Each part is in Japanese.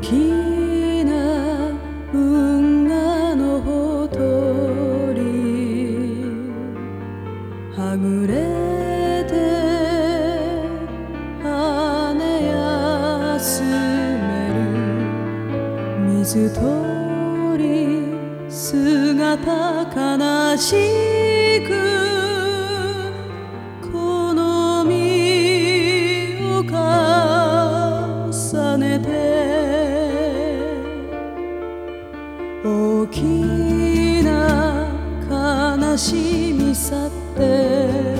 きな運のほとりはぐれて羽休める水鳥姿悲しい大きな悲しみさって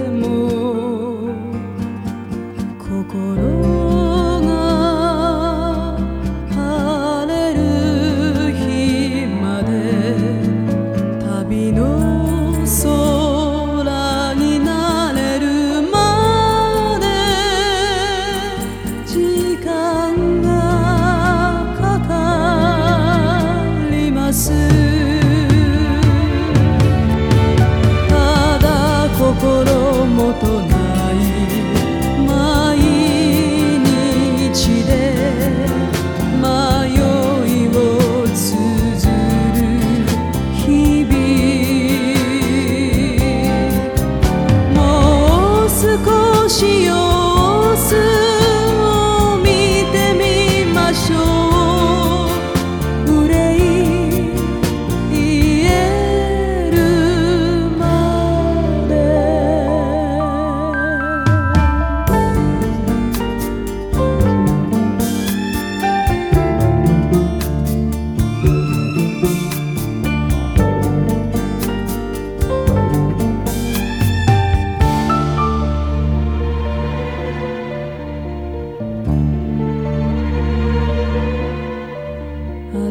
稀有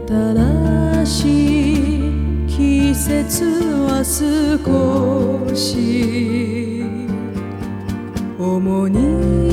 正しい季節は少し重荷